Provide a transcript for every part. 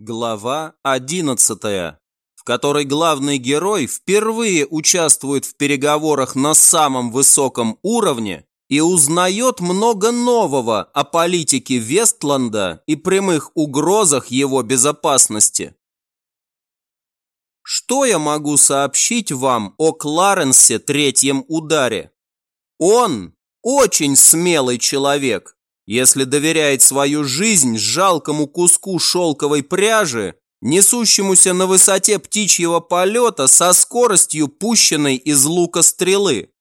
Глава 11, в которой главный герой впервые участвует в переговорах на самом высоком уровне и узнает много нового о политике Вестланда и прямых угрозах его безопасности. Что я могу сообщить вам о Кларенсе третьем ударе? Он очень смелый человек, если доверяет свою жизнь жалкому куску шелковой пряжи, несущемуся на высоте птичьего полета со скоростью пущенной из лука стрелы.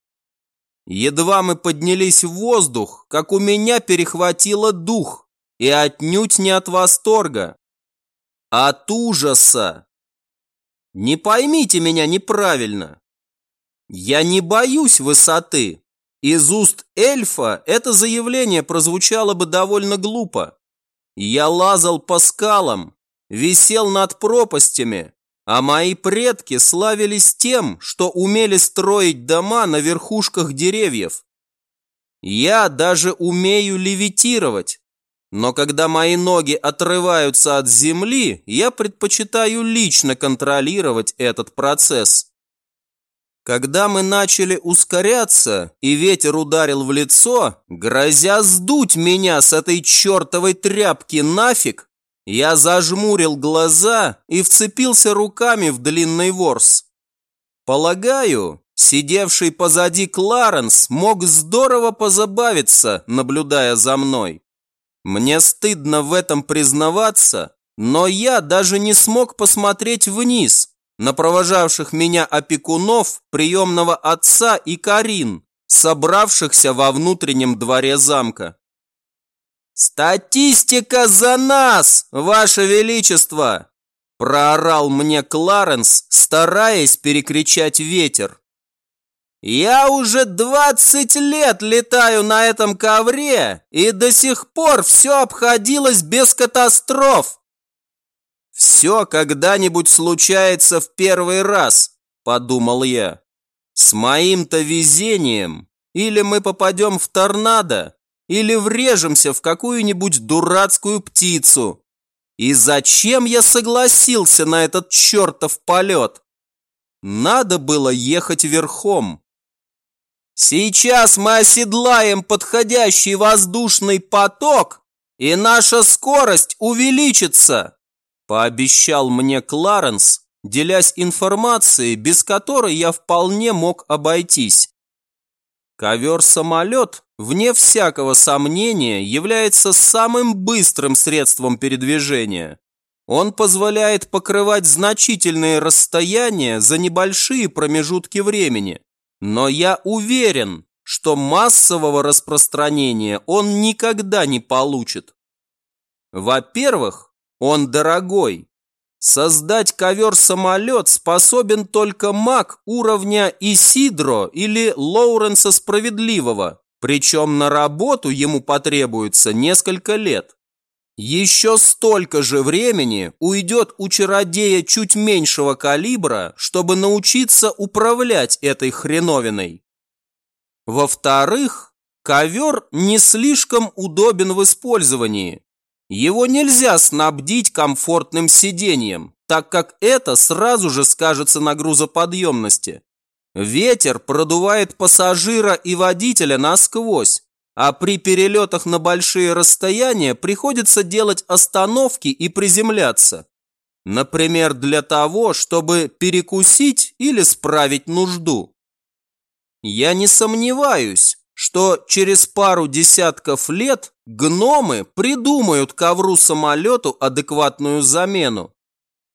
Едва мы поднялись в воздух, как у меня перехватило дух, и отнюдь не от восторга, а от ужаса. Не поймите меня неправильно. Я не боюсь высоты. Из уст эльфа это заявление прозвучало бы довольно глупо. Я лазал по скалам, висел над пропастями, а мои предки славились тем, что умели строить дома на верхушках деревьев. Я даже умею левитировать, но когда мои ноги отрываются от земли, я предпочитаю лично контролировать этот процесс. Когда мы начали ускоряться, и ветер ударил в лицо, грозя сдуть меня с этой чертовой тряпки нафиг, я зажмурил глаза и вцепился руками в длинный ворс. Полагаю, сидевший позади Кларенс мог здорово позабавиться, наблюдая за мной. Мне стыдно в этом признаваться, но я даже не смог посмотреть вниз на провожавших меня опекунов, приемного отца и Карин, собравшихся во внутреннем дворе замка. «Статистика за нас, Ваше Величество!» Проорал мне Кларенс, стараясь перекричать ветер. «Я уже двадцать лет летаю на этом ковре, и до сих пор все обходилось без катастроф!» «Все когда-нибудь случается в первый раз», – подумал я. «С моим-то везением или мы попадем в торнадо, или врежемся в какую-нибудь дурацкую птицу. И зачем я согласился на этот чертов полет? Надо было ехать верхом. Сейчас мы оседлаем подходящий воздушный поток, и наша скорость увеличится, пообещал мне Кларенс, делясь информацией, без которой я вполне мог обойтись. Ковер-самолет, вне всякого сомнения, является самым быстрым средством передвижения. Он позволяет покрывать значительные расстояния за небольшие промежутки времени. Но я уверен, что массового распространения он никогда не получит. Во-первых, он дорогой. Создать ковер-самолет способен только маг уровня Исидро или Лоуренса Справедливого, причем на работу ему потребуется несколько лет. Еще столько же времени уйдет у чародея чуть меньшего калибра, чтобы научиться управлять этой хреновиной. Во-вторых, ковер не слишком удобен в использовании, его нельзя снабдить комфортным сиденьем, так как это сразу же скажется на грузоподъемности. Ветер продувает пассажира и водителя насквозь, а при перелетах на большие расстояния приходится делать остановки и приземляться. Например, для того, чтобы перекусить или справить нужду. Я не сомневаюсь, что через пару десятков лет гномы придумают ковру-самолету адекватную замену.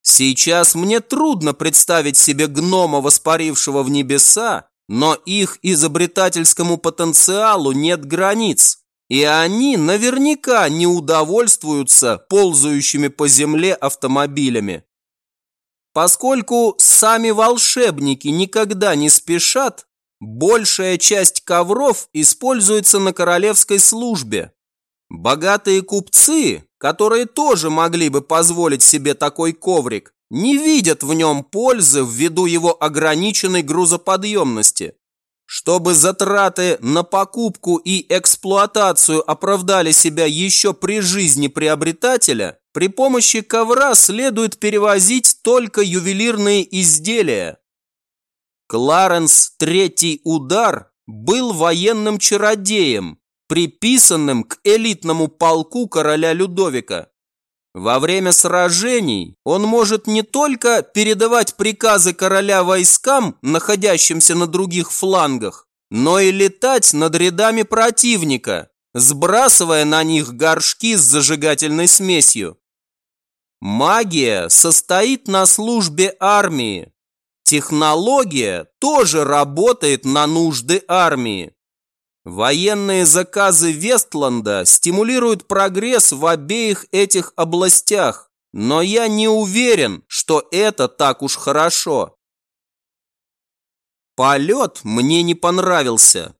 Сейчас мне трудно представить себе гнома, воспарившего в небеса, но их изобретательскому потенциалу нет границ, и они наверняка не удовольствуются ползающими по земле автомобилями. Поскольку сами волшебники никогда не спешат, Большая часть ковров используется на королевской службе. Богатые купцы, которые тоже могли бы позволить себе такой коврик, не видят в нем пользы ввиду его ограниченной грузоподъемности. Чтобы затраты на покупку и эксплуатацию оправдали себя еще при жизни приобретателя, при помощи ковра следует перевозить только ювелирные изделия. Кларенс Третий Удар был военным чародеем, приписанным к элитному полку короля Людовика. Во время сражений он может не только передавать приказы короля войскам, находящимся на других флангах, но и летать над рядами противника, сбрасывая на них горшки с зажигательной смесью. Магия состоит на службе армии. Технология тоже работает на нужды армии. Военные заказы Вестланда стимулируют прогресс в обеих этих областях, но я не уверен, что это так уж хорошо. Полет мне не понравился.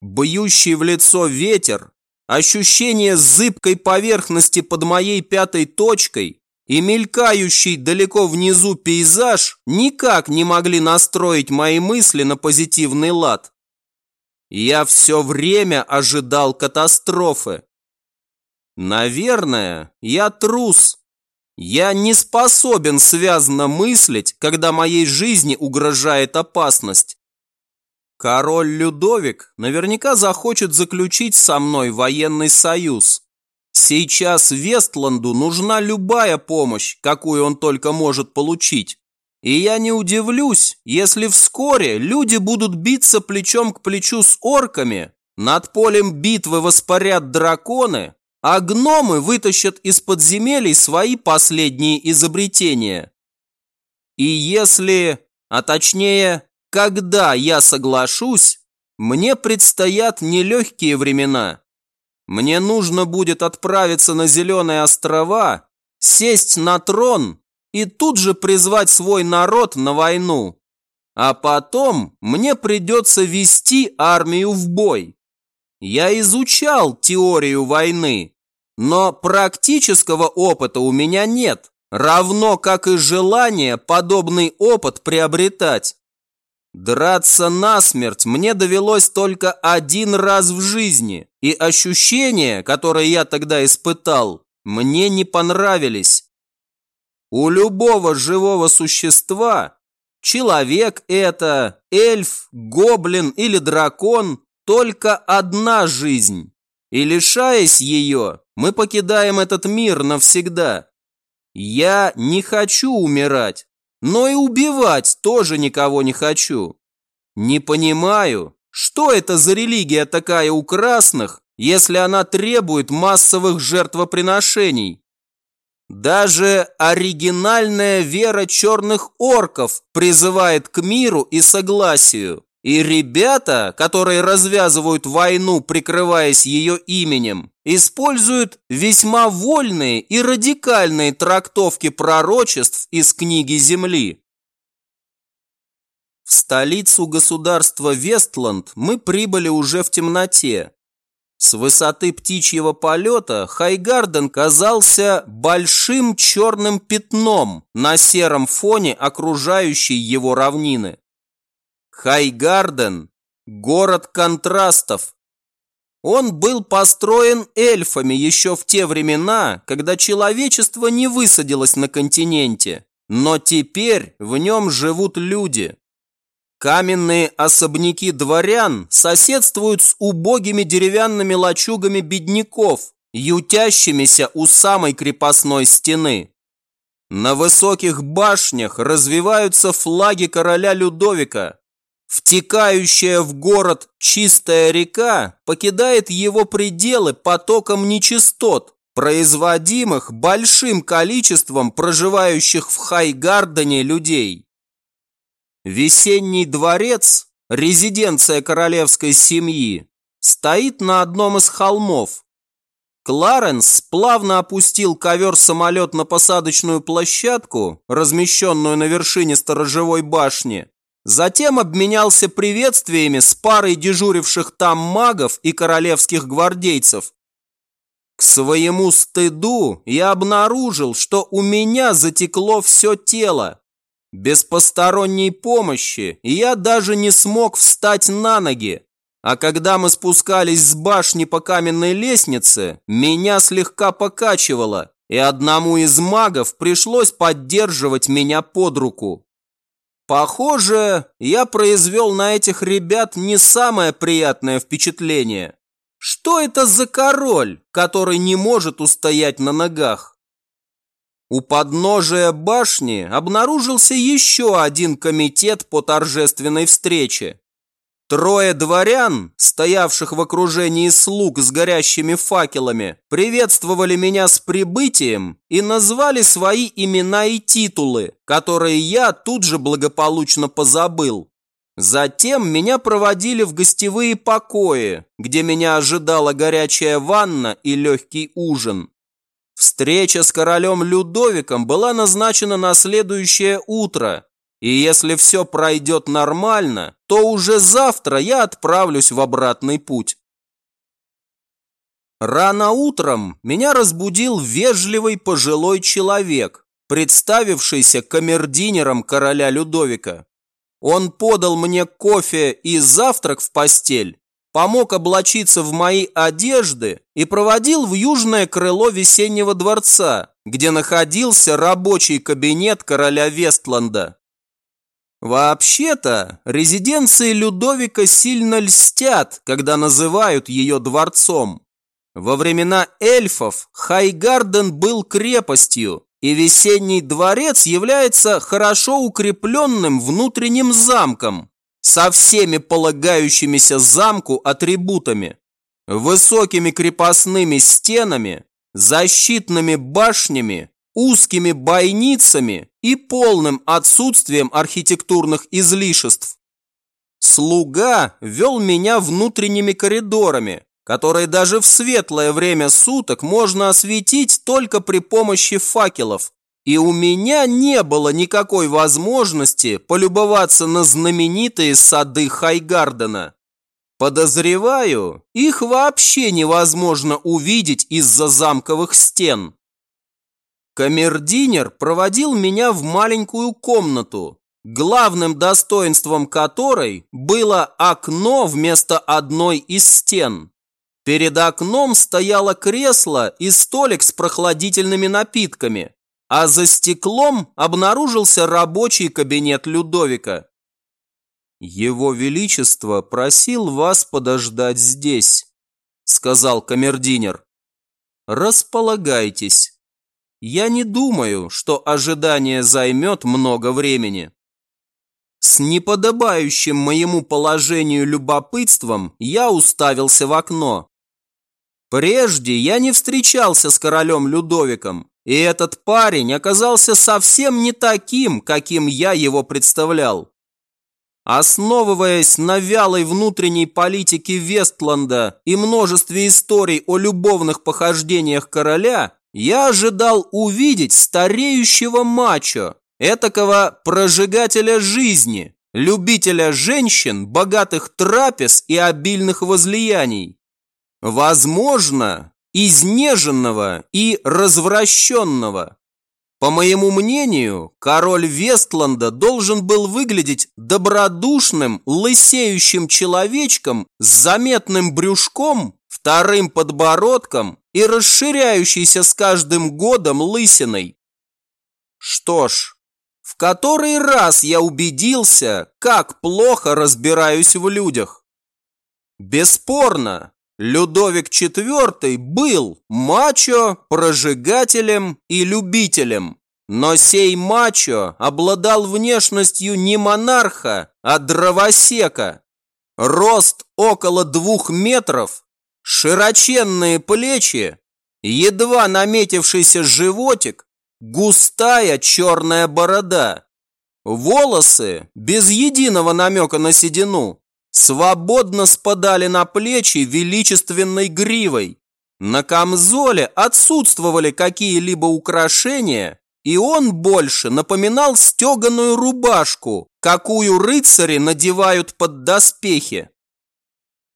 Бьющий в лицо ветер, ощущение зыбкой поверхности под моей пятой точкой и мелькающий далеко внизу пейзаж никак не могли настроить мои мысли на позитивный лад. Я все время ожидал катастрофы. Наверное, я трус. Я не способен связно мыслить, когда моей жизни угрожает опасность. Король Людовик наверняка захочет заключить со мной военный союз. Сейчас Вестланду нужна любая помощь, какую он только может получить. И я не удивлюсь, если вскоре люди будут биться плечом к плечу с орками, над полем битвы воспарят драконы, а гномы вытащат из подземелий свои последние изобретения. И если, а точнее, когда я соглашусь, мне предстоят нелегкие времена. Мне нужно будет отправиться на Зеленые острова, сесть на трон и тут же призвать свой народ на войну. А потом мне придется вести армию в бой. Я изучал теорию войны, но практического опыта у меня нет, равно как и желание подобный опыт приобретать. Драться насмерть мне довелось только один раз в жизни, и ощущения, которые я тогда испытал, мне не понравились. У любого живого существа, человек это, эльф, гоблин или дракон, только одна жизнь. И лишаясь ее, мы покидаем этот мир навсегда. Я не хочу умирать, но и убивать тоже никого не хочу. Не понимаю, что это за религия такая у красных, если она требует массовых жертвоприношений. Даже оригинальная вера черных орков призывает к миру и согласию. И ребята, которые развязывают войну, прикрываясь ее именем, используют весьма вольные и радикальные трактовки пророчеств из книги Земли. В столицу государства Вестланд мы прибыли уже в темноте, с высоты птичьего полета Хайгарден казался большим черным пятном на сером фоне окружающей его равнины. Хайгарден – город контрастов. Он был построен эльфами еще в те времена, когда человечество не высадилось на континенте, но теперь в нем живут люди. Каменные особняки дворян соседствуют с убогими деревянными лачугами бедняков, ютящимися у самой крепостной стены. На высоких башнях развиваются флаги короля Людовика. Втекающая в город чистая река покидает его пределы потоком нечистот, производимых большим количеством проживающих в Хайгардене людей. Весенний дворец, резиденция королевской семьи, стоит на одном из холмов. Кларенс плавно опустил ковер-самолет на посадочную площадку, размещенную на вершине сторожевой башни, затем обменялся приветствиями с парой дежуривших там магов и королевских гвардейцев. К своему стыду я обнаружил, что у меня затекло все тело, без посторонней помощи я даже не смог встать на ноги. А когда мы спускались с башни по каменной лестнице, меня слегка покачивало, и одному из магов пришлось поддерживать меня под руку. Похоже, я произвел на этих ребят не самое приятное впечатление. Что это за король, который не может устоять на ногах? У подножия башни обнаружился еще один комитет по торжественной встрече. Трое дворян, стоявших в окружении слуг с горящими факелами, приветствовали меня с прибытием и назвали свои имена и титулы, которые я тут же благополучно позабыл. Затем меня проводили в гостевые покои, где меня ожидала горячая ванна и легкий ужин. Встреча с королем Людовиком была назначена на следующее утро, и если все пройдет нормально, то уже завтра я отправлюсь в обратный путь. Рано утром меня разбудил вежливый пожилой человек, представившийся камердинером короля Людовика. Он подал мне кофе и завтрак в постель, помог облачиться в мои одежды и проводил в южное крыло весеннего дворца, где находился рабочий кабинет короля Вестланда. Вообще-то, резиденции Людовика сильно льстят, когда называют ее дворцом. Во времена эльфов Хайгарден был крепостью, и весенний дворец является хорошо укрепленным внутренним замком со всеми полагающимися замку атрибутами, высокими крепостными стенами, защитными башнями узкими бойницами и полным отсутствием архитектурных излишеств. Слуга вел меня внутренними коридорами, которые даже в светлое время суток можно осветить только при помощи факелов, и у меня не было никакой возможности полюбоваться на знаменитые сады Хайгардена. Подозреваю, их вообще невозможно увидеть из-за замковых стен. Камердинер проводил меня в маленькую комнату, главным достоинством которой было окно вместо одной из стен. Перед окном стояло кресло и столик с прохладительными напитками, а за стеклом обнаружился рабочий кабинет Людовика. «Его Величество просил вас подождать здесь», — сказал камердинер. «Располагайтесь». Я не думаю, что ожидание займет много времени. С неподобающим моему положению любопытством я уставился в окно. Прежде я не встречался с королем Людовиком, и этот парень оказался совсем не таким, каким я его представлял. Основываясь на вялой внутренней политике Вестланда и множестве историй о любовных похождениях короля, я ожидал увидеть стареющего мачо, этакого прожигателя жизни, любителя женщин, богатых трапез и обильных возлияний. Возможно, изнеженного и развращенного. По моему мнению, король Вестланда должен был выглядеть добродушным, лысеющим человечком с заметным брюшком, вторым подбородком и расширяющейся с каждым годом лысиной. Что ж, в который раз я убедился, как плохо разбираюсь в людях. Бесспорно, Людовик IV был мачо, прожигателем и любителем. Но сей мачо обладал внешностью не монарха, а дровосека. Рост около двух метров, широченные плечи, едва наметившийся животик, густая черная борода. Волосы, без единого намека на седину, свободно спадали на плечи величественной гривой. На камзоле отсутствовали какие-либо украшения, и он больше напоминал стеганую рубашку, какую рыцари надевают под доспехи.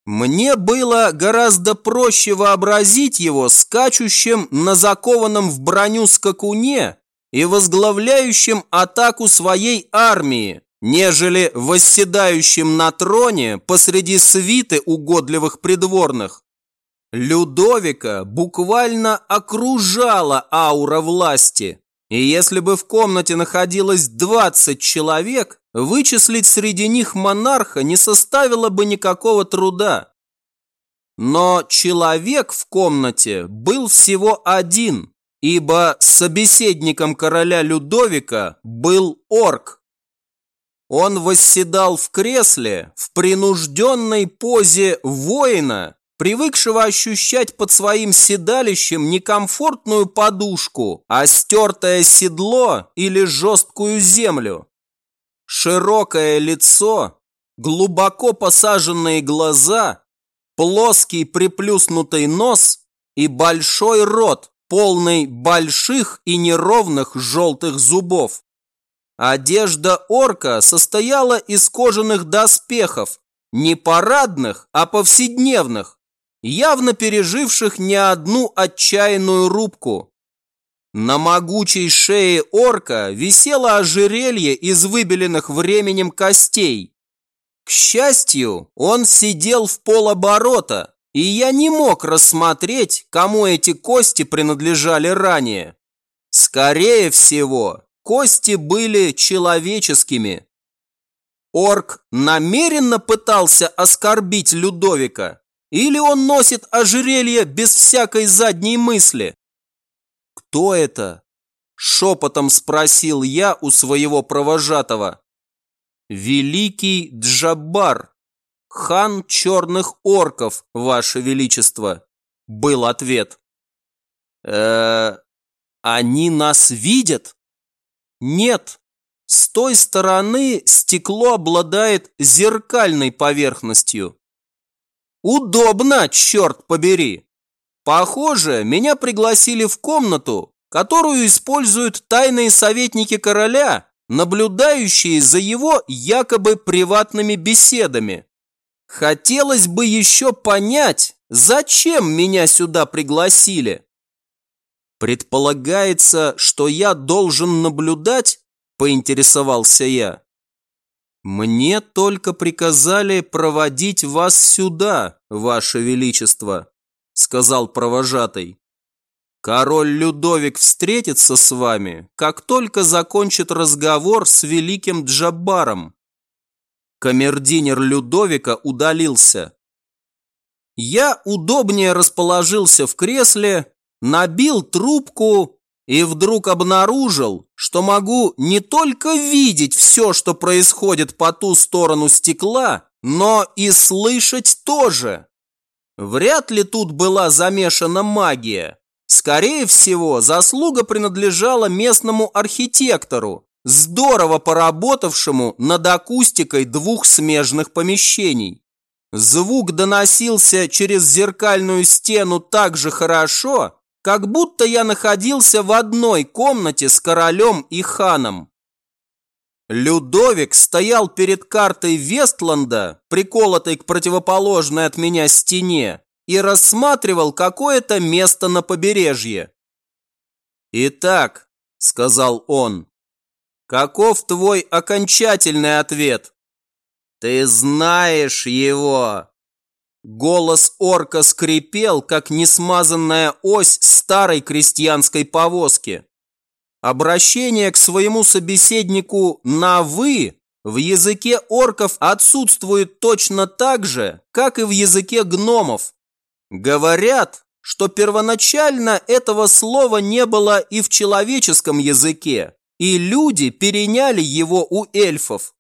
Мне было гораздо проще вообразить его скачущим на закованном в броню скакуне и возглавляющим атаку своей армии, нежели восседающим на троне посреди свиты угодливых придворных. Людовика буквально окружала аура власти. И если бы в комнате находилось 20 человек, вычислить среди них монарха не составило бы никакого труда. Но человек в комнате был всего один, ибо собеседником короля Людовика был орк. Он восседал в кресле в принужденной позе воина, привыкшего ощущать под своим седалищем не комфортную подушку, а стертое седло или жесткую землю. Широкое лицо, глубоко посаженные глаза, плоский приплюснутый нос и большой рот, полный больших и неровных желтых зубов. Одежда орка состояла из кожаных доспехов, не парадных, а повседневных, явно переживших не одну отчаянную рубку. На могучей шее орка висело ожерелье из выбеленных временем костей. К счастью, он сидел в полоборота, и я не мог рассмотреть, кому эти кости принадлежали ранее. Скорее всего, кости были человеческими. Орк намеренно пытался оскорбить Людовика, или он носит ожерелье без всякой задней мысли? Кто это? Шепотом спросил я у своего провожатого. Великий Джаббар, хан черных орков, ваше величество, был ответ. э они нас видят? Нет. С той стороны стекло обладает зеркальной поверхностью. Удобно, черт побери! Похоже, меня пригласили в комнату, которую используют тайные советники короля, наблюдающие за его якобы приватными беседами. Хотелось бы еще понять, зачем меня сюда пригласили. Предполагается, что я должен наблюдать, поинтересовался я. «Мне только приказали проводить вас сюда, ваше величество», сказал провожатый. «Король Людовик встретится с вами, как только закончит разговор с великим Джаббаром». Камердинер Людовика удалился. Я удобнее расположился в кресле, набил трубку и вдруг обнаружил, что могу не только видеть все, что происходит по ту сторону стекла, но и слышать тоже. Вряд ли тут была замешана магия. Скорее всего, заслуга принадлежала местному архитектору, здорово поработавшему над акустикой двух смежных помещений. Звук доносился через зеркальную стену так же хорошо, как будто я находился в одной комнате с королем и ханом. Людовик стоял перед картой Вестланда, приколотой к противоположной от меня стене, и рассматривал какое-то место на побережье. «Итак», — сказал он, — «каков твой окончательный ответ?» «Ты знаешь его!» Голос орка скрипел, как несмазанная ось старой крестьянской повозки. Обращение к своему собеседнику на «вы» в языке орков отсутствует точно так же, как и в языке гномов. Говорят, что первоначально этого слова не было и в человеческом языке, и люди переняли его у эльфов.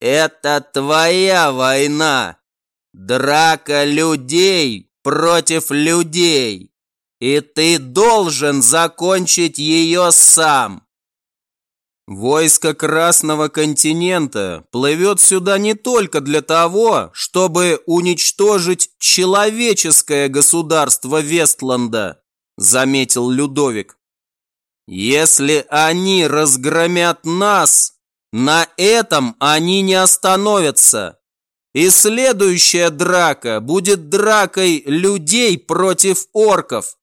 «Это твоя война!» Драка людей против людей. И ты должен закончить ее сам. Войско Красного континента плывет сюда не только для того, чтобы уничтожить человеческое государство Вестланда, заметил Людовик. Если они разгромят нас, на этом они не остановятся. И следующая драка будет дракой людей против орков.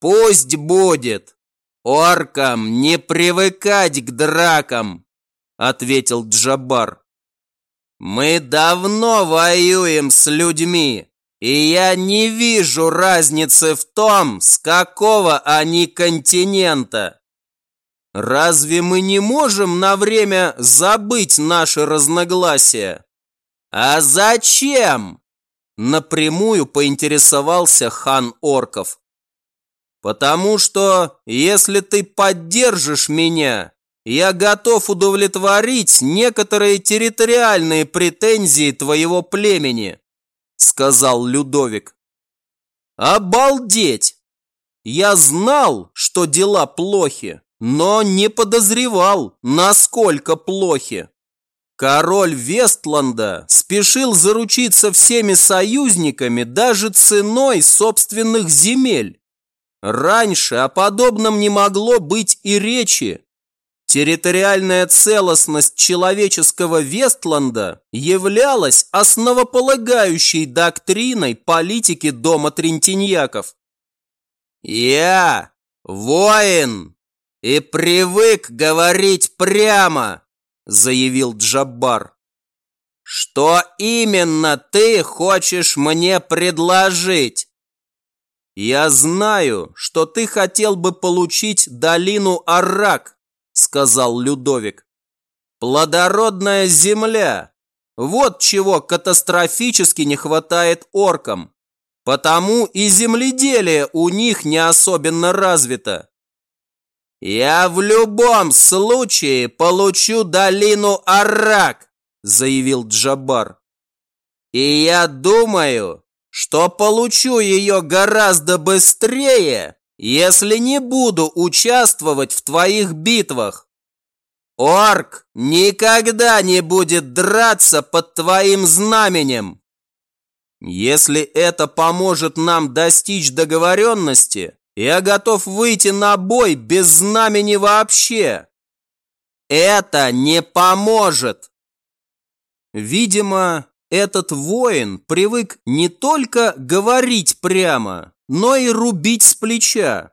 Пусть будет. Оркам не привыкать к дракам, ответил Джабар. Мы давно воюем с людьми, и я не вижу разницы в том, с какого они континента. Разве мы не можем на время забыть наши разногласия? А зачем? Напрямую поинтересовался хан Орков. Потому что, если ты поддержишь меня, я готов удовлетворить некоторые территориальные претензии твоего племени, сказал Людовик. Обалдеть! Я знал, что дела плохи, но не подозревал, насколько плохи. Король Вестланда спешил заручиться всеми союзниками даже ценой собственных земель. Раньше о подобном не могло быть и речи. Территориальная целостность человеческого Вестланда являлась основополагающей доктриной политики дома Трентиньяков. «Я воин и привык говорить прямо», заявил Джаббар. «Что именно ты хочешь мне предложить?» «Я знаю, что ты хотел бы получить долину Аррак», сказал Людовик. «Плодородная земля. Вот чего катастрофически не хватает оркам. Потому и земледелие у них не особенно развито. Я в любом случае получу долину Аррак, заявил Джабар. И я думаю, что получу ее гораздо быстрее, если не буду участвовать в твоих битвах. Орк никогда не будет драться под твоим знаменем. Если это поможет нам достичь договоренности, я готов выйти на бой без знамени вообще. Это не поможет. Видимо, этот воин привык не только говорить прямо, но и рубить с плеча.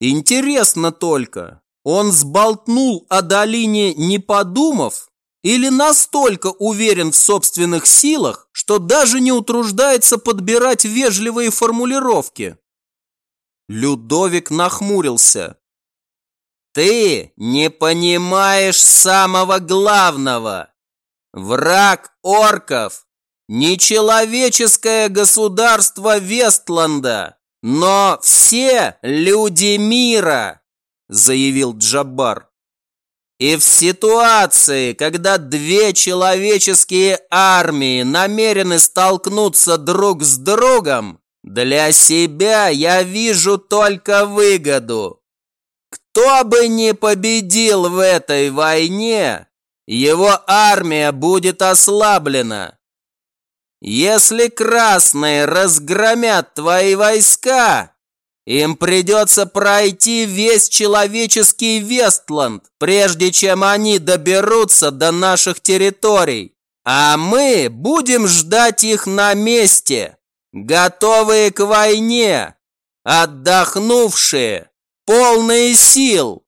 Интересно только, он сболтнул о долине не подумав или настолько уверен в собственных силах, что даже не утруждается подбирать вежливые формулировки? Людовик нахмурился. Ты не понимаешь самого главного. Враг орков Нечеловеческое государство Вестланда, но все люди мира, заявил Джаббар. И в ситуации, когда две человеческие армии намерены столкнуться друг с другом, для себя я вижу только выгоду. Кто бы ни победил в этой войне, его армия будет ослаблена. Если красные разгромят твои войска, им придется пройти весь человеческий Вестланд, прежде чем они доберутся до наших территорий. А мы будем ждать их на месте, готовые к войне, отдохнувшие, полные сил.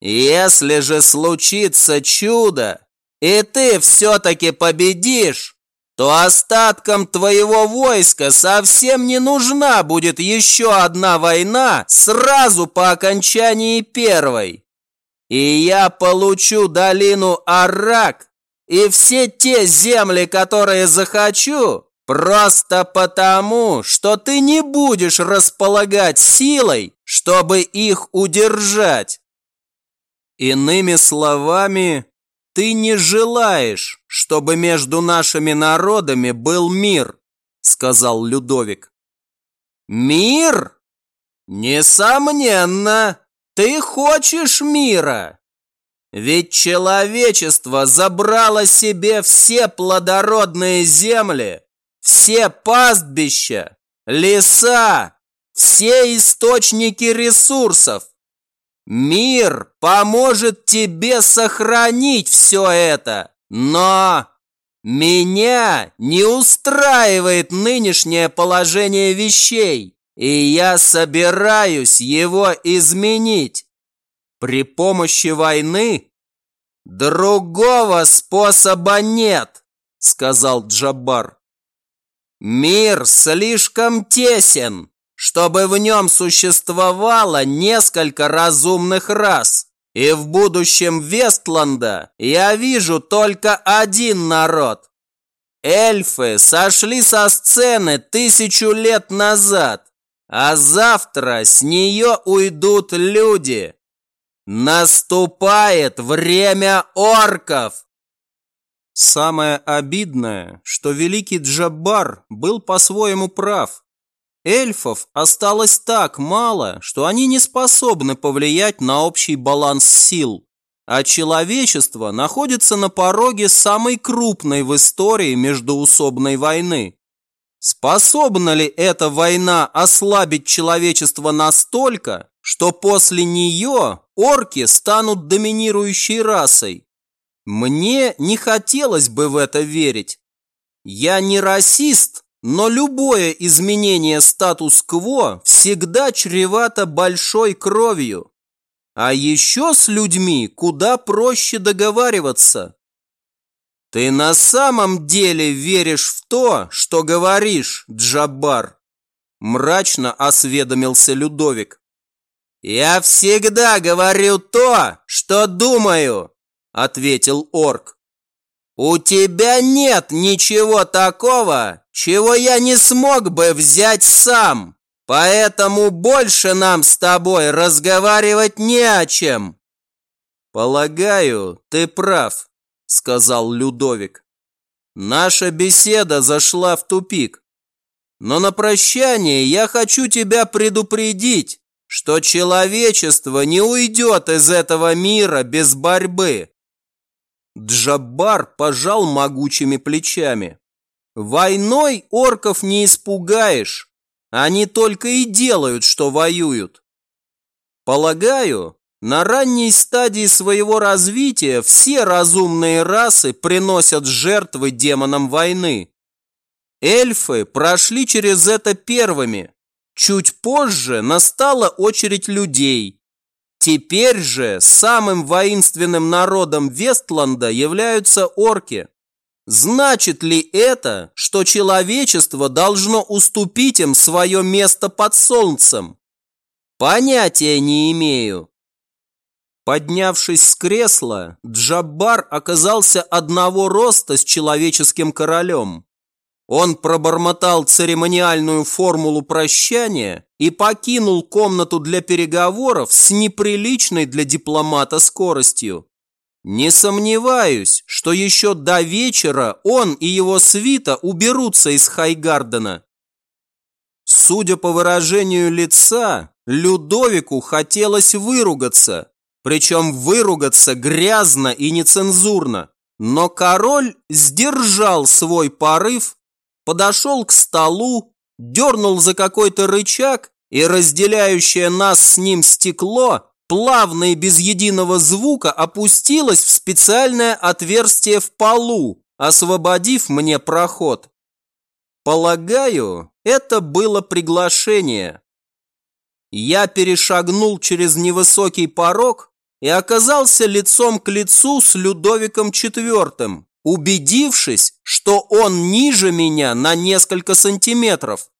Если же случится чудо, и ты все-таки победишь, то остаткам твоего войска совсем не нужна будет еще одна война сразу по окончании первой. И я получу долину Арак и все те земли, которые захочу, просто потому, что ты не будешь располагать силой, чтобы их удержать. Иными словами, ты не желаешь, чтобы между нашими народами был мир, сказал Людовик. Мир? Несомненно, ты хочешь мира. Ведь человечество забрало себе все плодородные земли, все пастбища, леса, все источники ресурсов. Мир поможет тебе сохранить все это, но меня не устраивает нынешнее положение вещей, и я собираюсь его изменить. При помощи войны другого способа нет, сказал Джабар. Мир слишком тесен, чтобы в нем существовало несколько разумных рас. И в будущем Вестланда я вижу только один народ. Эльфы сошли со сцены тысячу лет назад, а завтра с нее уйдут люди. Наступает время орков! Самое обидное, что великий Джаббар был по-своему прав. Эльфов осталось так мало, что они не способны повлиять на общий баланс сил, а человечество находится на пороге самой крупной в истории междуусобной войны. Способна ли эта война ослабить человечество настолько, что после нее орки станут доминирующей расой? Мне не хотелось бы в это верить. Я не расист, но любое изменение статус-кво всегда чревато большой кровью. А еще с людьми куда проще договариваться. Ты на самом деле веришь в то, что говоришь, Джаббар? Мрачно осведомился Людовик. Я всегда говорю то, что думаю, ответил орк. У тебя нет ничего такого, чего я не смог бы взять сам, поэтому больше нам с тобой разговаривать не о чем. Полагаю, ты прав, сказал Людовик. Наша беседа зашла в тупик. Но на прощание я хочу тебя предупредить, что человечество не уйдет из этого мира без борьбы. Джаббар пожал могучими плечами. Войной орков не испугаешь. Они только и делают, что воюют. Полагаю, на ранней стадии своего развития все разумные расы приносят жертвы демонам войны. Эльфы прошли через это первыми. Чуть позже настала очередь людей, Теперь же самым воинственным народом Вестланда являются орки. Значит ли это, что человечество должно уступить им свое место под солнцем? Понятия не имею. Поднявшись с кресла, Джаббар оказался одного роста с человеческим королем. Он пробормотал церемониальную формулу прощания и покинул комнату для переговоров с неприличной для дипломата скоростью. Не сомневаюсь, что еще до вечера он и его свита уберутся из Хайгардена. Судя по выражению лица, Людовику хотелось выругаться, причем выругаться грязно и нецензурно. Но король сдержал свой порыв подошел к столу, дернул за какой-то рычаг, и разделяющее нас с ним стекло плавно и без единого звука опустилось в специальное отверстие в полу, освободив мне проход. Полагаю, это было приглашение. Я перешагнул через невысокий порог и оказался лицом к лицу с Людовиком IV, убедившись, что он ниже меня на несколько сантиметров.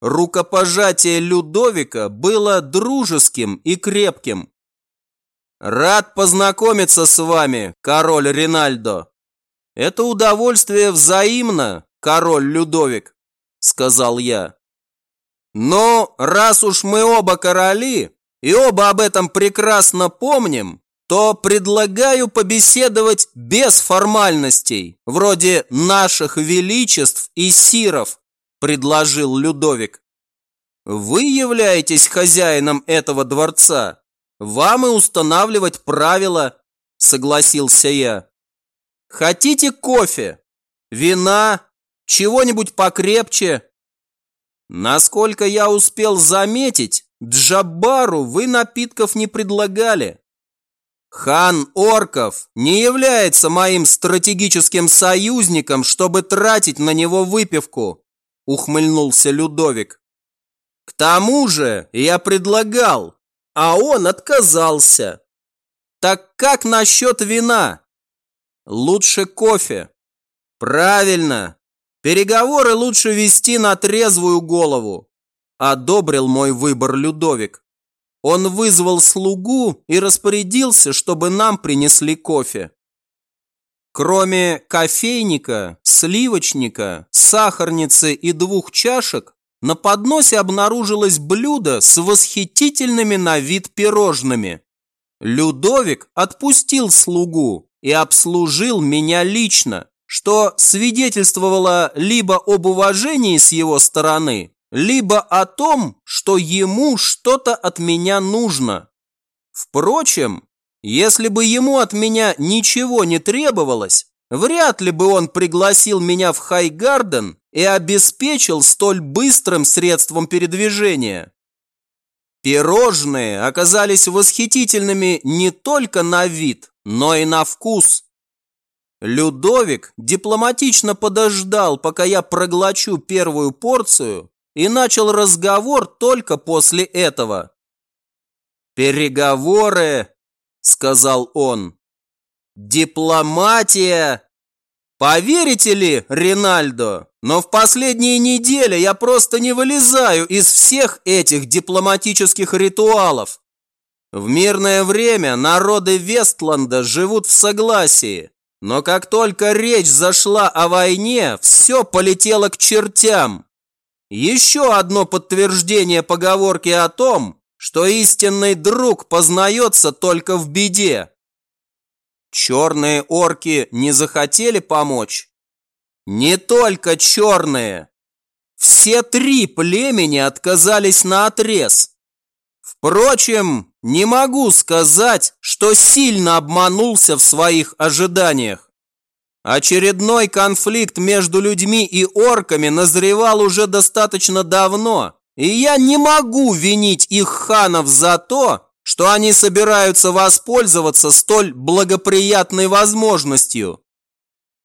Рукопожатие Людовика было дружеским и крепким. «Рад познакомиться с вами, король Ринальдо. Это удовольствие взаимно, король Людовик», — сказал я. «Но раз уж мы оба короли и оба об этом прекрасно помним, то предлагаю побеседовать без формальностей, вроде наших величеств и сиров, предложил Людовик. Вы являетесь хозяином этого дворца. Вам и устанавливать правила, согласился я. Хотите кофе? Вина? Чего-нибудь покрепче? Насколько я успел заметить, Джаббару вы напитков не предлагали. Хан Орков не является моим стратегическим союзником, чтобы тратить на него выпивку, ухмыльнулся Людовик. К тому же я предлагал, а он отказался. Так как насчет вина? Лучше кофе. Правильно. Переговоры лучше вести на трезвую голову. Одобрил мой выбор Людовик. Он вызвал слугу и распорядился, чтобы нам принесли кофе. Кроме кофейника, сливочника, сахарницы и двух чашек, на подносе обнаружилось блюдо с восхитительными на вид пирожными. Людовик отпустил слугу и обслужил меня лично, что свидетельствовало либо об уважении с его стороны, либо о том, что ему что-то от меня нужно. Впрочем, если бы ему от меня ничего не требовалось, вряд ли бы он пригласил меня в Хайгарден и обеспечил столь быстрым средством передвижения. Пирожные оказались восхитительными не только на вид, но и на вкус. Людовик дипломатично подождал, пока я проглочу первую порцию, и начал разговор только после этого. «Переговоры», — сказал он, — «дипломатия». Поверите ли, Ринальдо, но в последние недели я просто не вылезаю из всех этих дипломатических ритуалов. В мирное время народы Вестланда живут в согласии, но как только речь зашла о войне, все полетело к чертям. Еще одно подтверждение поговорки о том, что истинный друг познается только в беде. Черные орки не захотели помочь? Не только черные. Все три племени отказались на отрез. Впрочем, не могу сказать, что сильно обманулся в своих ожиданиях. Очередной конфликт между людьми и орками назревал уже достаточно давно, и я не могу винить их ханов за то, что они собираются воспользоваться столь благоприятной возможностью.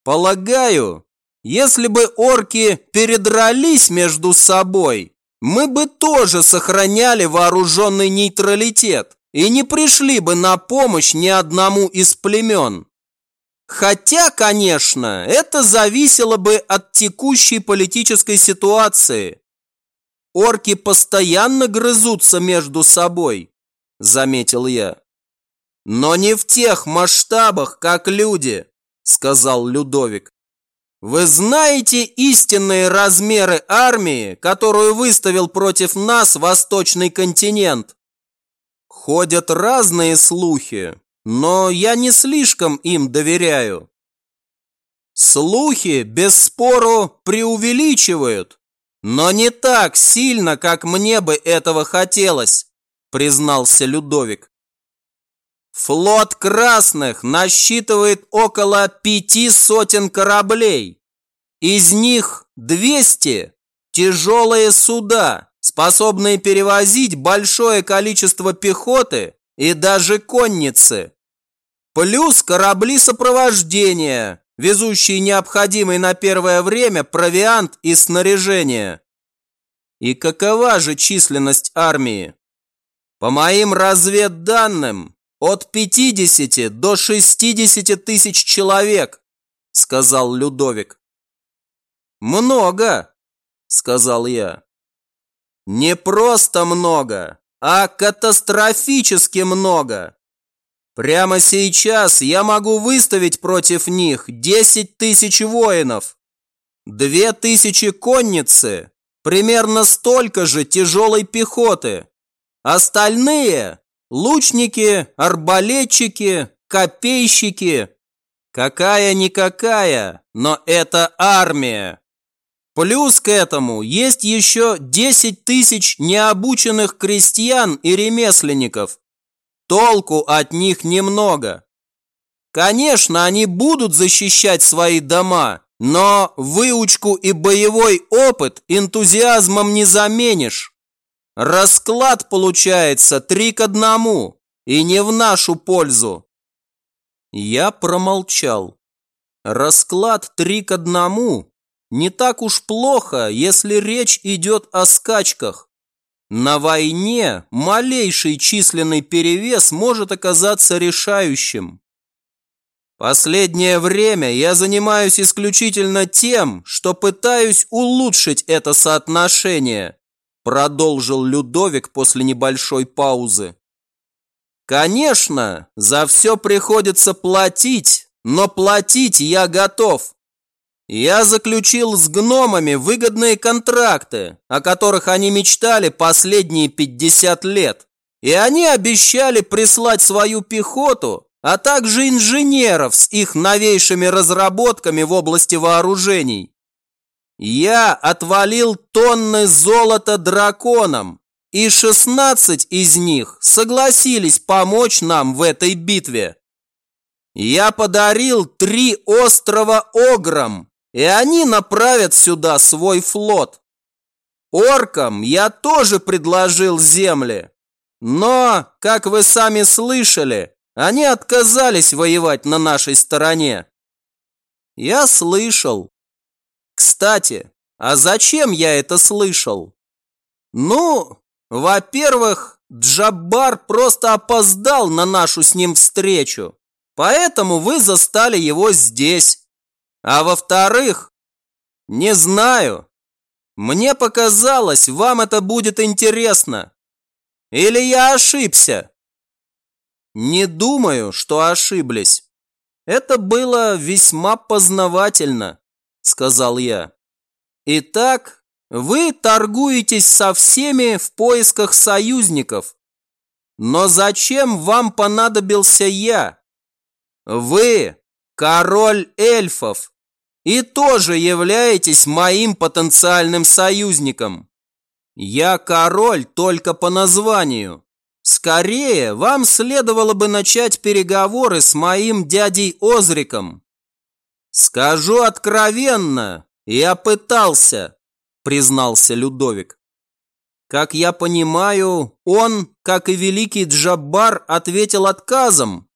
Полагаю, если бы орки передрались между собой, мы бы тоже сохраняли вооруженный нейтралитет и не пришли бы на помощь ни одному из племен. Хотя, конечно, это зависело бы от текущей политической ситуации. Орки постоянно грызутся между собой, заметил я. Но не в тех масштабах, как люди, сказал Людовик. Вы знаете истинные размеры армии, которую выставил против нас Восточный континент? Ходят разные слухи, но я не слишком им доверяю. Слухи, без спору, преувеличивают, но не так сильно, как мне бы этого хотелось, признался Людовик. Флот красных насчитывает около пяти сотен кораблей. Из них 200 – тяжелые суда, способные перевозить большое количество пехоты и даже конницы. Плюс корабли сопровождения, везущие необходимый на первое время провиант и снаряжение. И какова же численность армии? По моим разведданным, от 50 до 60 тысяч человек, сказал Людовик. Много, сказал я. Не просто много, а катастрофически много. Прямо сейчас я могу выставить против них 10 тысяч воинов, две тысячи конницы, примерно столько же тяжелой пехоты. Остальные Лучники, арбалетчики, копейщики. Какая-никакая, но это армия. Плюс к этому есть еще 10 тысяч необученных крестьян и ремесленников. Толку от них немного. Конечно, они будут защищать свои дома, но выучку и боевой опыт энтузиазмом не заменишь. Расклад получается три к одному, и не в нашу пользу. Я промолчал. Расклад три к одному не так уж плохо, если речь идет о скачках. На войне малейший численный перевес может оказаться решающим. Последнее время я занимаюсь исключительно тем, что пытаюсь улучшить это соотношение, продолжил Людовик после небольшой паузы. Конечно, за все приходится платить, но платить я готов. Я заключил с гномами выгодные контракты, о которых они мечтали последние 50 лет. И они обещали прислать свою пехоту, а также инженеров с их новейшими разработками в области вооружений. Я отвалил тонны золота драконам, и 16 из них согласились помочь нам в этой битве. Я подарил три острова Ограм, и они направят сюда свой флот. Оркам я тоже предложил земли, но, как вы сами слышали, они отказались воевать на нашей стороне. Я слышал. Кстати, а зачем я это слышал? Ну, во-первых, Джаббар просто опоздал на нашу с ним встречу, поэтому вы застали его здесь. А во-вторых, не знаю. Мне показалось, вам это будет интересно. Или я ошибся? Не думаю, что ошиблись. Это было весьма познавательно, сказал я. Итак, вы торгуетесь со всеми в поисках союзников. Но зачем вам понадобился я? Вы король эльфов, и тоже являетесь моим потенциальным союзником. Я король только по названию. Скорее, вам следовало бы начать переговоры с моим дядей Озриком. Скажу откровенно, я пытался, признался Людовик. Как я понимаю, он, как и великий Джаббар, ответил отказом,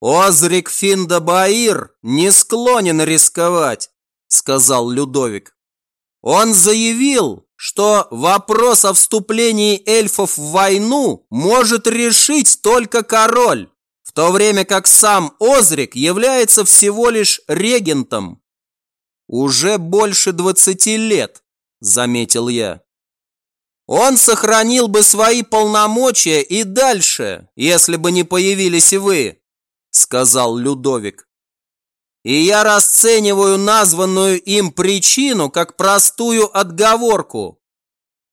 «Озрик Финдабаир не склонен рисковать», – сказал Людовик. «Он заявил, что вопрос о вступлении эльфов в войну может решить только король, в то время как сам Озрик является всего лишь регентом». «Уже больше двадцати лет», – заметил я. «Он сохранил бы свои полномочия и дальше, если бы не появились вы», сказал Людовик. И я расцениваю названную им причину как простую отговорку.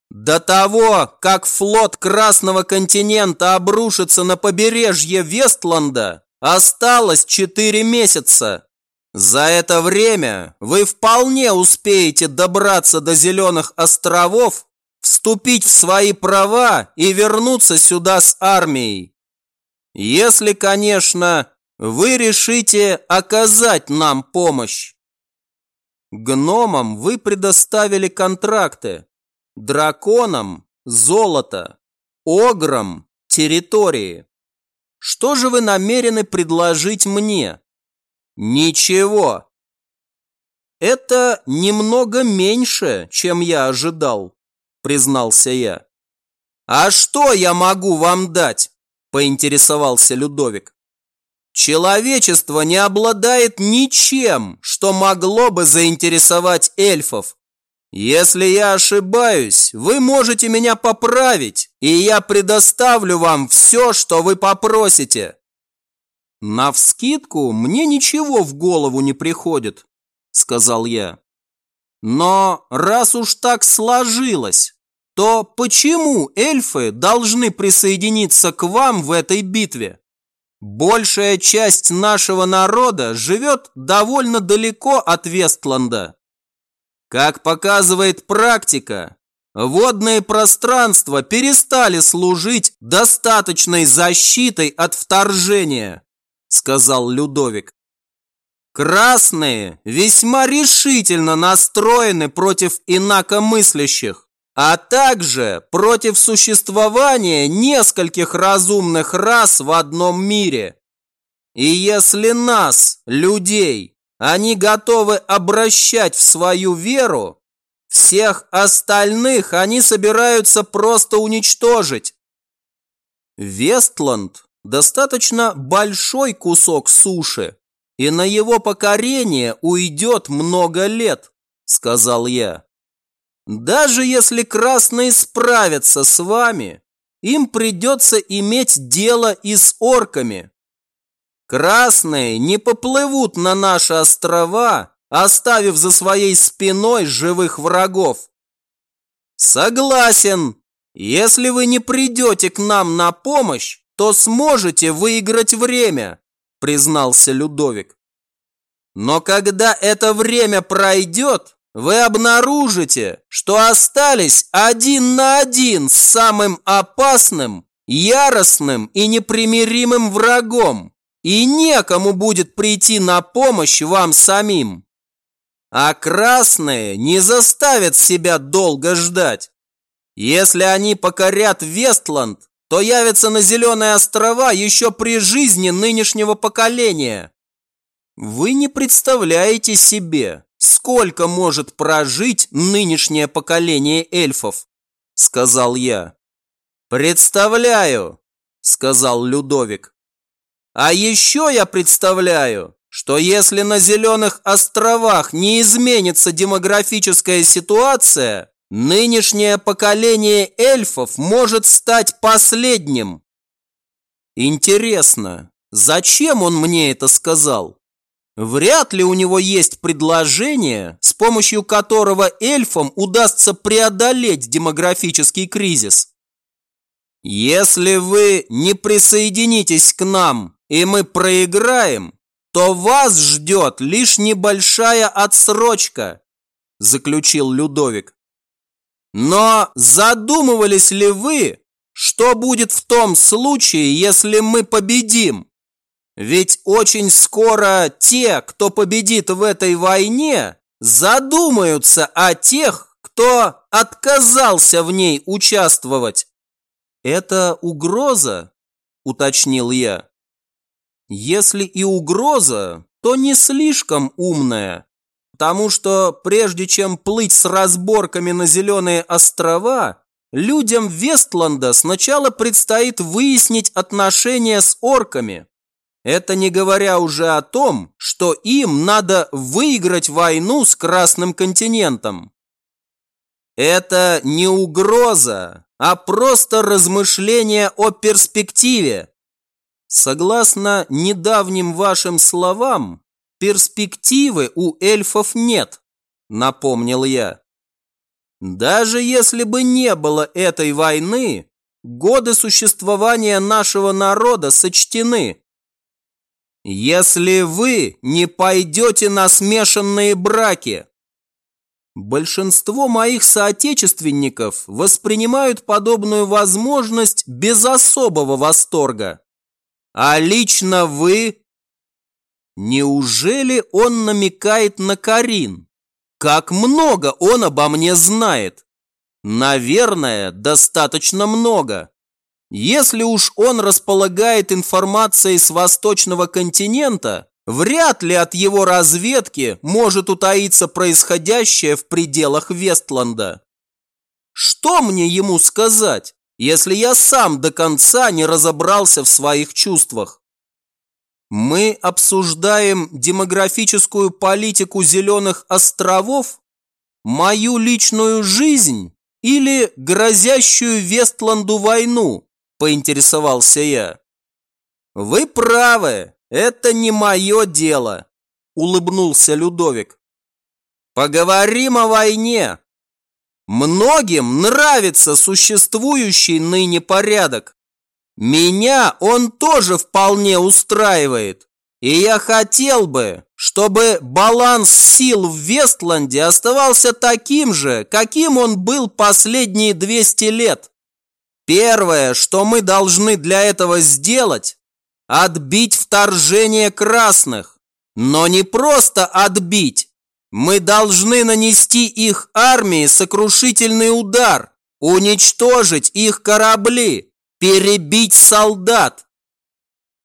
До того, как флот Красного континента обрушится на побережье Вестланда, осталось четыре месяца. За это время вы вполне успеете добраться до Зеленых островов, вступить в свои права и вернуться сюда с армией. Если, конечно, вы решите оказать нам помощь. Гномам вы предоставили контракты, драконам – золото, ограм – территории. Что же вы намерены предложить мне? Ничего. Это немного меньше, чем я ожидал, признался я. А что я могу вам дать? Поинтересовался Людовик. Человечество не обладает ничем, что могло бы заинтересовать эльфов. Если я ошибаюсь, вы можете меня поправить, и я предоставлю вам все, что вы попросите. Навскидку мне ничего в голову не приходит, сказал я. Но раз уж так сложилось, то почему эльфы должны присоединиться к вам в этой битве? Большая часть нашего народа живет довольно далеко от Вестланда. Как показывает практика, водные пространства перестали служить достаточной защитой от вторжения, сказал Людовик. Красные весьма решительно настроены против инакомыслящих а также против существования нескольких разумных рас в одном мире. И если нас, людей, они готовы обращать в свою веру, всех остальных они собираются просто уничтожить. Вестланд – достаточно большой кусок суши, и на его покорение уйдет много лет, сказал я. Даже если красные справятся с вами, им придется иметь дело и с орками. Красные не поплывут на наши острова, оставив за своей спиной живых врагов. Согласен, если вы не придете к нам на помощь, то сможете выиграть время, признался Людовик. Но когда это время пройдет, вы обнаружите, что остались один на один с самым опасным, яростным и непримиримым врагом, и некому будет прийти на помощь вам самим. А красные не заставят себя долго ждать. Если они покорят Вестланд, то явятся на Зеленые острова еще при жизни нынешнего поколения. Вы не представляете себе, сколько может прожить нынешнее поколение эльфов, сказал я. Представляю, сказал Людовик. А еще я представляю, что если на Зеленых островах не изменится демографическая ситуация, нынешнее поколение эльфов может стать последним. Интересно, зачем он мне это сказал? Вряд ли у него есть предложение, с помощью которого эльфам удастся преодолеть демографический кризис. Если вы не присоединитесь к нам, и мы проиграем, то вас ждет лишь небольшая отсрочка, заключил Людовик. Но задумывались ли вы, что будет в том случае, если мы победим? Ведь очень скоро те, кто победит в этой войне, задумаются о тех, кто отказался в ней участвовать. Это угроза, уточнил я. Если и угроза, то не слишком умная, потому что прежде чем плыть с разборками на Зеленые острова, людям Вестланда сначала предстоит выяснить отношения с орками. Это не говоря уже о том, что им надо выиграть войну с Красным континентом. Это не угроза, а просто размышление о перспективе, Согласно недавним вашим словам, перспективы у эльфов нет, напомнил я. Даже если бы не было этой войны, годы существования нашего народа сочтены. Если вы не пойдете на смешанные браки, Большинство моих соотечественников воспринимают подобную возможность без особого восторга. А лично вы? Неужели он намекает на Карин? Как много он обо мне знает? Наверное, достаточно много. Если уж он располагает информацией с восточного континента, вряд ли от его разведки может утаиться происходящее в пределах Вестланда. Что мне ему сказать? если я сам до конца не разобрался в своих чувствах. Мы обсуждаем демографическую политику зеленых островов, мою личную жизнь или грозящую Вестланду войну, поинтересовался я. Вы правы, это не мое дело, улыбнулся Людовик. Поговорим о войне, Многим нравится существующий ныне порядок. Меня он тоже вполне устраивает. И я хотел бы, чтобы баланс сил в Вестланде оставался таким же, каким он был последние 200 лет. Первое, что мы должны для этого сделать – отбить вторжение красных. Но не просто отбить, мы должны нанести их армии сокрушительный удар, уничтожить их корабли, перебить солдат.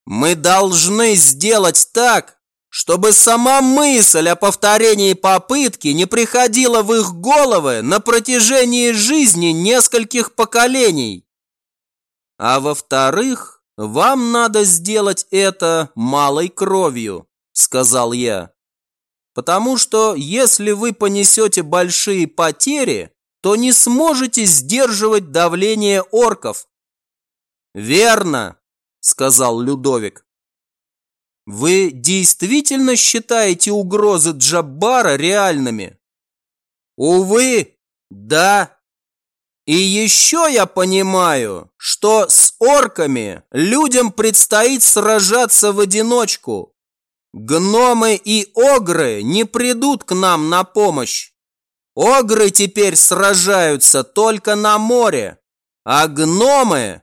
Мы должны сделать так, чтобы сама мысль о повторении попытки не приходила в их головы на протяжении жизни нескольких поколений. А во-вторых, вам надо сделать это малой кровью сказал я. Потому что если вы понесете большие потери, то не сможете сдерживать давление орков. Верно, сказал Людовик. Вы действительно считаете угрозы Джаббара реальными? Увы, да. И еще я понимаю, что с орками людям предстоит сражаться в одиночку. Гномы и огры не придут к нам на помощь. Огры теперь сражаются только на море, а гномы...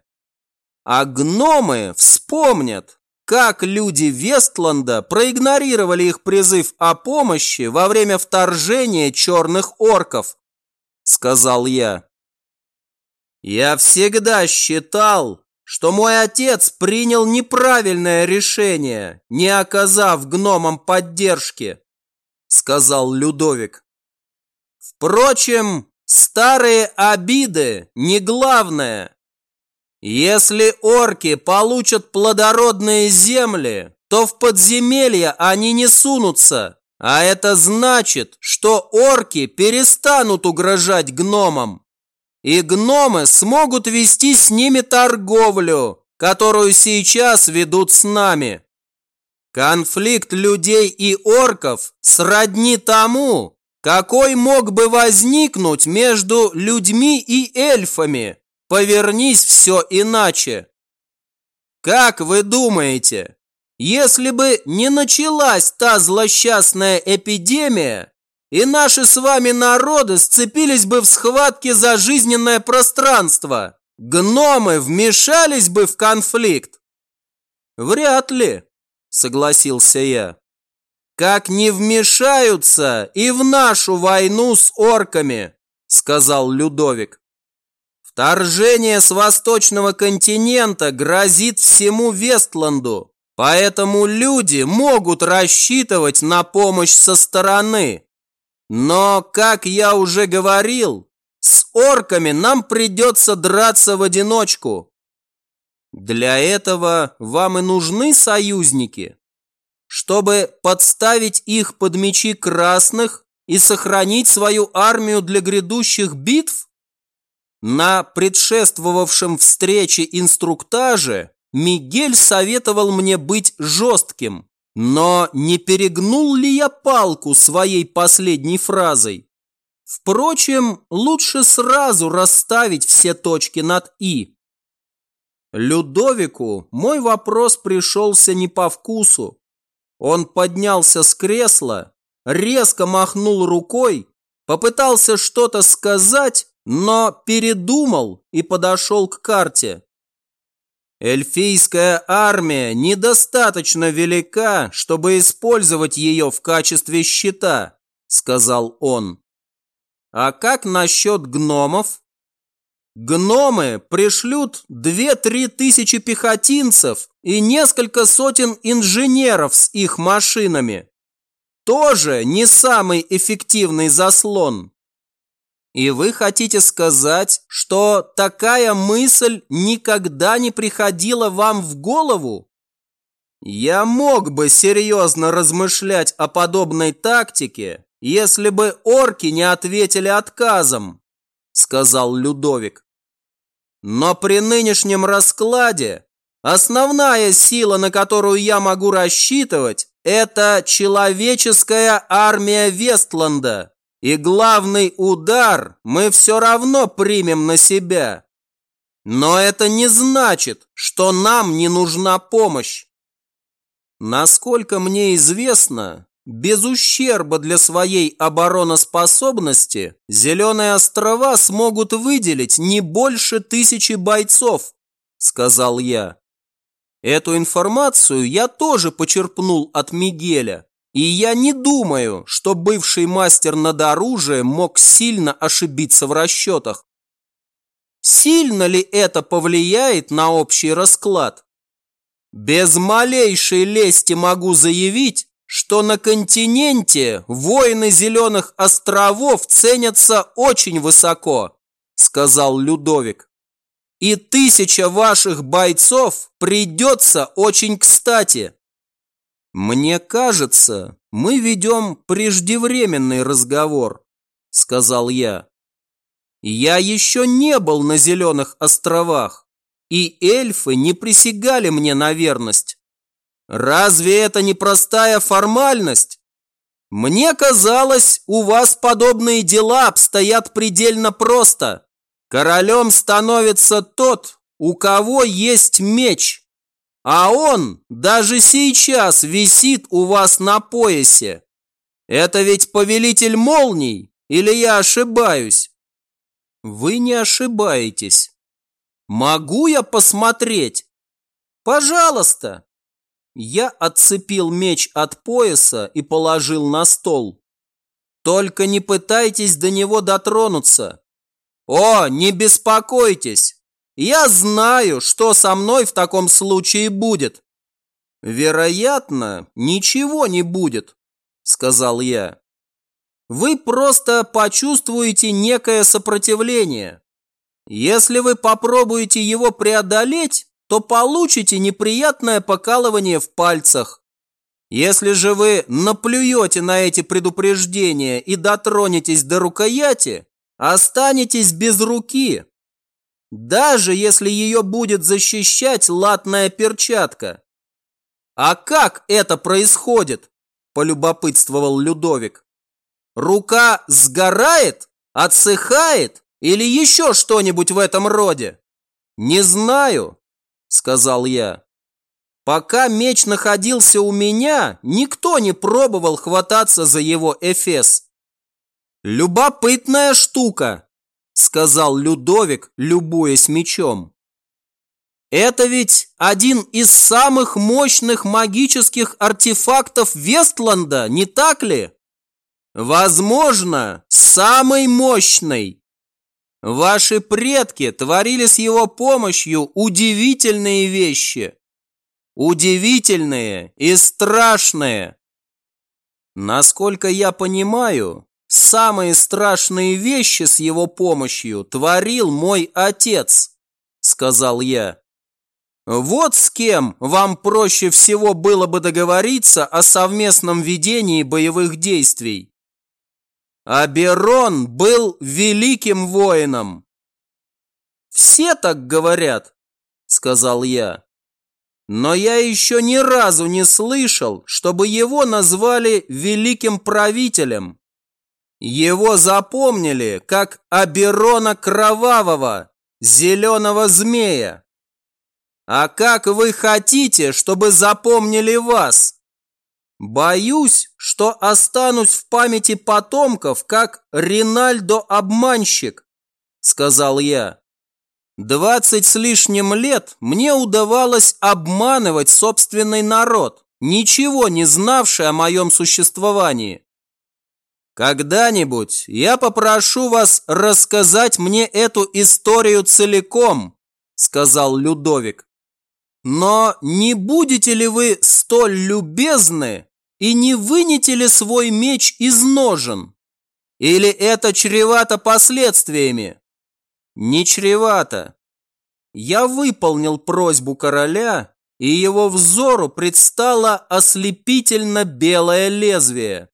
А гномы вспомнят, как люди Вестланда проигнорировали их призыв о помощи во время вторжения черных орков, сказал я. Я всегда считал, что мой отец принял неправильное решение, не оказав гномам поддержки, сказал Людовик. Впрочем, старые обиды не главное. Если орки получат плодородные земли, то в подземелья они не сунутся, а это значит, что орки перестанут угрожать гномам и гномы смогут вести с ними торговлю, которую сейчас ведут с нами. Конфликт людей и орков сродни тому, какой мог бы возникнуть между людьми и эльфами. Повернись все иначе. Как вы думаете, если бы не началась та злосчастная эпидемия, и наши с вами народы сцепились бы в схватке за жизненное пространство. Гномы вмешались бы в конфликт. Вряд ли, согласился я. Как не вмешаются и в нашу войну с орками, сказал Людовик. Вторжение с восточного континента грозит всему Вестланду, поэтому люди могут рассчитывать на помощь со стороны. Но, как я уже говорил, с орками нам придется драться в одиночку. Для этого вам и нужны союзники, чтобы подставить их под мечи красных и сохранить свою армию для грядущих битв? На предшествовавшем встрече инструктаже Мигель советовал мне быть жестким, но не перегнул ли я палку своей последней фразой? Впрочем, лучше сразу расставить все точки над «и». Людовику мой вопрос пришелся не по вкусу. Он поднялся с кресла, резко махнул рукой, попытался что-то сказать, но передумал и подошел к карте. Эльфийская армия недостаточно велика, чтобы использовать ее в качестве щита, сказал он. А как насчет гномов? Гномы пришлют две-три тысячи пехотинцев и несколько сотен инженеров с их машинами. Тоже не самый эффективный заслон. И вы хотите сказать, что такая мысль никогда не приходила вам в голову? Я мог бы серьезно размышлять о подобной тактике, если бы орки не ответили отказом, сказал Людовик. Но при нынешнем раскладе основная сила, на которую я могу рассчитывать, это человеческая армия Вестланда. И главный удар мы все равно примем на себя. Но это не значит, что нам не нужна помощь. Насколько мне известно, без ущерба для своей обороноспособности Зеленые острова смогут выделить не больше тысячи бойцов, сказал я. Эту информацию я тоже почерпнул от Мигеля. И я не думаю, что бывший мастер над оружием мог сильно ошибиться в расчетах. Сильно ли это повлияет на общий расклад? Без малейшей лести могу заявить, что на континенте воины Зеленых островов ценятся очень высоко, сказал Людовик. И тысяча ваших бойцов придется очень кстати. Мне кажется, мы ведем преждевременный разговор, сказал я. Я еще не был на Зеленых островах, и эльфы не присягали мне на верность. Разве это не простая формальность? Мне казалось, у вас подобные дела обстоят предельно просто. Королем становится тот, у кого есть меч, а он даже сейчас висит у вас на поясе. Это ведь повелитель молний, или я ошибаюсь? Вы не ошибаетесь. Могу я посмотреть? Пожалуйста. Я отцепил меч от пояса и положил на стол. Только не пытайтесь до него дотронуться. О, не беспокойтесь. Я знаю, что со мной в таком случае будет. Вероятно, ничего не будет, сказал я. Вы просто почувствуете некое сопротивление. Если вы попробуете его преодолеть, то получите неприятное покалывание в пальцах. Если же вы наплюете на эти предупреждения и дотронетесь до рукояти, останетесь без руки. Даже если ее будет защищать латная перчатка. А как это происходит? Полюбопытствовал Людовик. Рука сгорает, отсыхает или еще что-нибудь в этом роде? Не знаю, сказал я. Пока меч находился у меня, никто не пробовал хвататься за его эфес. Любопытная штука, сказал Людовик, любуясь мечом. Это ведь один из самых мощных магических артефактов Вестланда, не так ли? Возможно, самый мощный. Ваши предки творили с его помощью удивительные вещи. Удивительные и страшные. Насколько я понимаю, самые страшные вещи с его помощью творил мой отец, сказал я. Вот с кем вам проще всего было бы договориться о совместном ведении боевых действий. Аберон был великим воином. Все так говорят, сказал я. Но я еще ни разу не слышал, чтобы его назвали великим правителем. Его запомнили как Аберона Кровавого, зеленого змея. А как вы хотите, чтобы запомнили вас? Боюсь, что останусь в памяти потомков, как Ринальдо-обманщик, сказал я. Двадцать с лишним лет мне удавалось обманывать собственный народ, ничего не знавший о моем существовании. Когда-нибудь я попрошу вас рассказать мне эту историю целиком, сказал Людовик. Но не будете ли вы столь любезны и не вынете ли свой меч из ножен? Или это чревато последствиями? Не чревато. Я выполнил просьбу короля, и его взору предстало ослепительно белое лезвие.